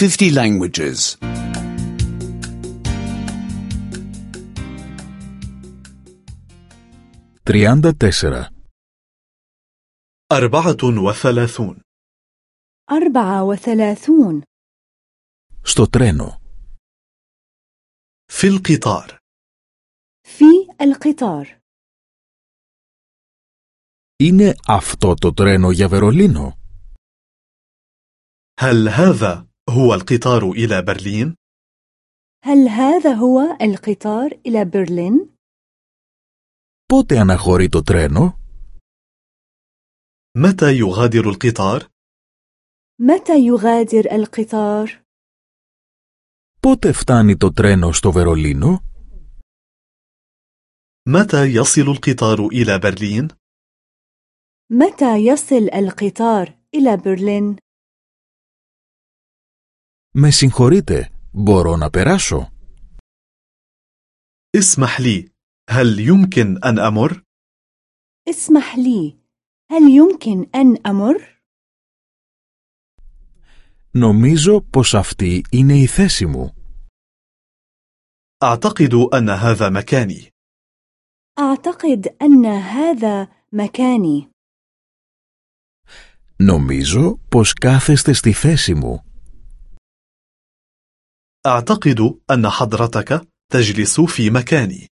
50 languages. 34. أربعة وثلاثون أربعة وثلاثون Στο τρένο. في القطار في القطار Είναι αυτό το τρένο για Βερολίνο. هل هذا هو القطار إلى برلين؟ هل هذا هو القطار إلى برلين؟ Πότε αναχωρεί το τρένο? متى يغادر القطار؟ متى يغادر القطار؟ Πότε φτάνει το τρένο στο Βερολίνο? متى يصل القطار إلى برلين؟ متى يصل القطار إلى برلين؟ Με συγχωρείτε, μπορώ να περάσω. اسمح لي هل يمكن أن أمر؟ اسمح لي هل يمكن أن أمر؟ Νομίζω πως αυτή είναι η θέση μου. أعتقد أن هذا مكاني أعتقد أن هذا مكاني Νομίζω πως κάθεστε στη θέση μου. أعتقد أن حضرتك تجلس في مكاني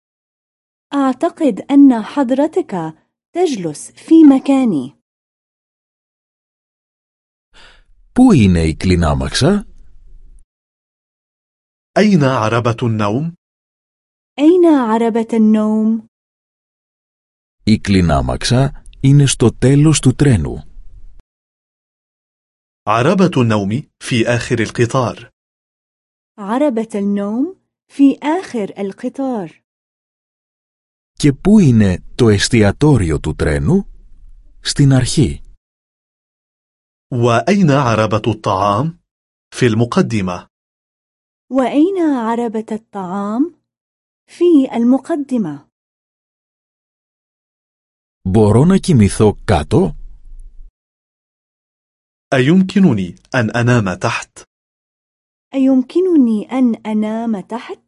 أعتقد أن حضرتك تجلس في مكاني Πού είναι η κλινάμαξα? أين عربة النوم؟ أين عربة النوم؟ Η κλινάμαξα είναι στο τέλος του τρένου. عربة النوم في آخر القطار عربة النوم في آخر القطار Και πού είναι το εστιατόριο του τρένου? Στην αρχή. وأين عربة الطعام؟ في المقدمة وأين عربة الطعام؟ في المقدمة Μπορώ να κοιμηθώ κάτω? أيمكنني أن أنام تحت؟ أيمكنني أن أنام تحت؟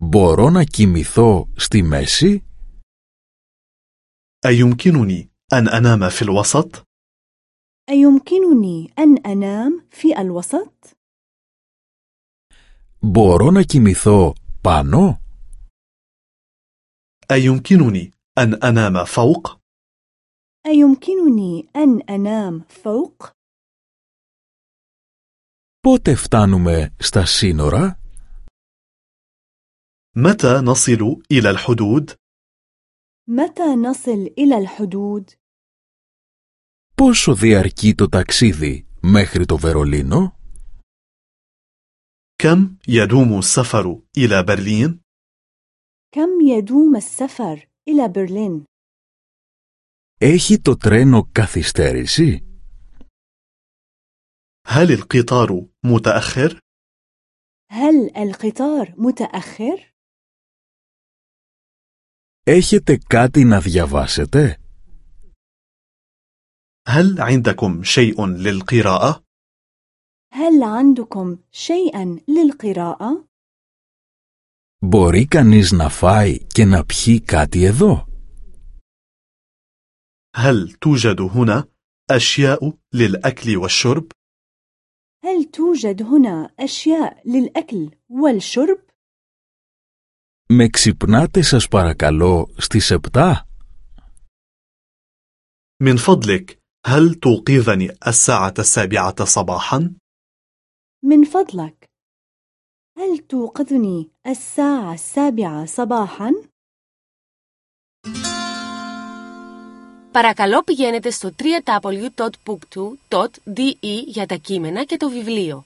Μπορώ να κοιμηθώ στη μέση? أيمكنني أن أنام في الوسط؟ أيمكنني أن أنام في الوسط؟ Μπορώ να κοιμηθώ πάνω? أيمكنني أن أنام فوق؟ أيمكنني أن أنام فوق؟ Πότε φτάνουμε στα σύνορα? متى نصل إلى الحدود؟ متى نصل إلى الحدود؟ Πόσο διαρκεί το ταξίδι μέχρι το Βερολίνο? كم يدوم السفر إلى برلين؟ كم يدوم السفر إلى برلين؟ Έχει το τρένο καθυστέρηση? هل القطار متأخر؟ هل القطار متأخر؟ Έχετε κάτι να διαβάσετε? هل عندكم شيء للقراءة؟ هل عندكم شيئا للقراءة؟ Μπορεί κανείς να φάει και να πιει κάτι εδώ? هل توجد هنا أشياء للأكل والشرب؟ هل توجد هنا أشياء للأكل والشرب؟ Με ξυπνάτε σας παρακαλώ στις 7? من فضلك هل توقظني الساعة السابعة صباحا؟ من فضلك هل توقظني الساعة السابعة صباحا؟ Παρακαλώ πηγαίνετε στο www.book2.de για τα κείμενα και το βιβλίο.